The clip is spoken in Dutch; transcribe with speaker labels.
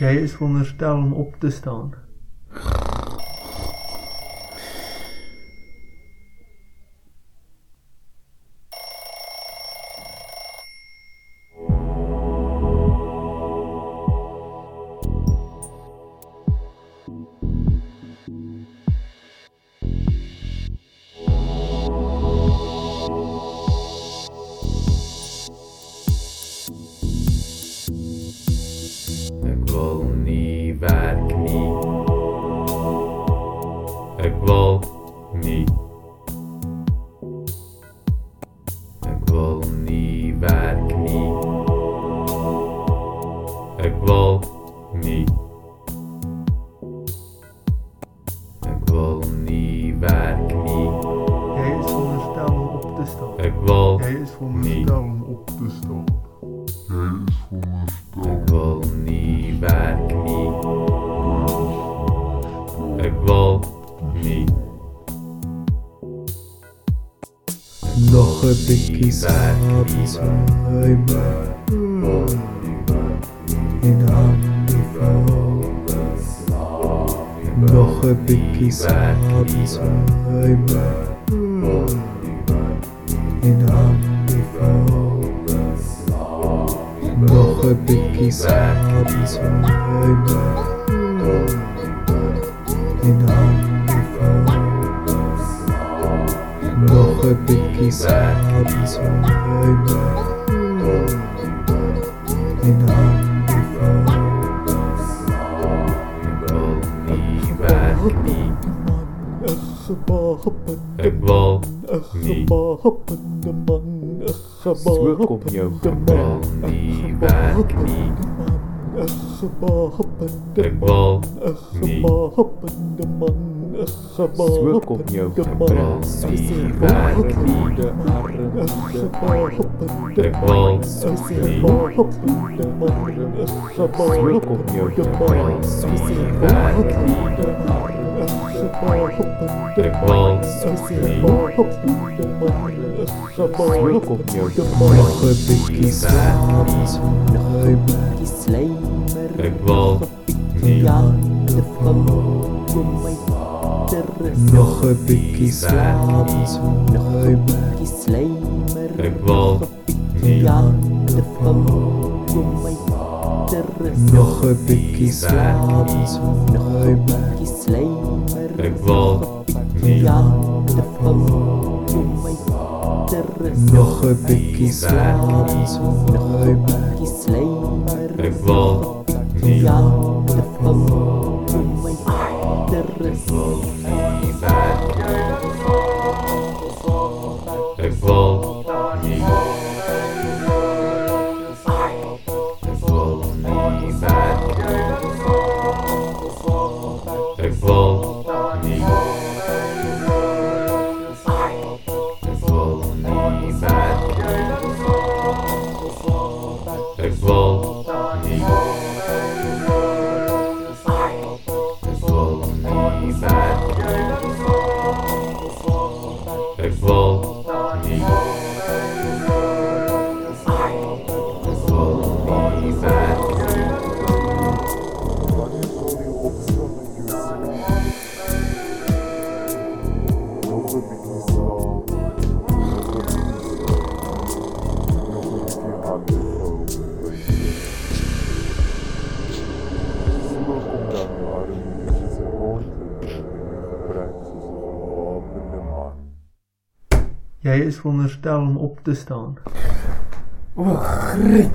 Speaker 1: Jij is veronderstel om op te staan.
Speaker 2: Werk niet. Ik wil niet. Ik wil niet werk niet. Ik wil niet. Ik wil niet werk niet.
Speaker 1: Jij is veronderstel om op te staan.
Speaker 2: Ik wil
Speaker 1: Jij is
Speaker 2: niet.
Speaker 1: veronderstel om op te staan.
Speaker 2: Ik Ik wil niet.
Speaker 3: Nog een
Speaker 2: niet.
Speaker 3: zwijmen in handniveau. Nog een slaap zwijmen in handniveau. Nog een bikkie slaap zwijmen in handniveau. Nog een bikkie slaap zwijmen in handniveau.
Speaker 2: Ik wil niet werk niet. Ik wil niet.
Speaker 4: Zwuk op jou
Speaker 2: Ik wil niet. Ik wil niet.
Speaker 4: Zwuk op jou
Speaker 2: Ik wil niet werk niet. Ik wil niet.
Speaker 4: Zwuk op jou
Speaker 2: Ik wil niet werk niet. Ik wil niet.
Speaker 4: Zwuk op jou
Speaker 3: Nog een bikkie slaap zwijmen Nog een bikkie slaap zwijmen
Speaker 2: Ik wil niet.
Speaker 3: Nog een bikkie slaap zwijmen
Speaker 2: Ik wil niet.
Speaker 3: Nog een bikkie slaap zwijmen
Speaker 2: Ik wil niet. Ik
Speaker 1: Jij is veronderstel om op te staan.
Speaker 4: Oh, griet.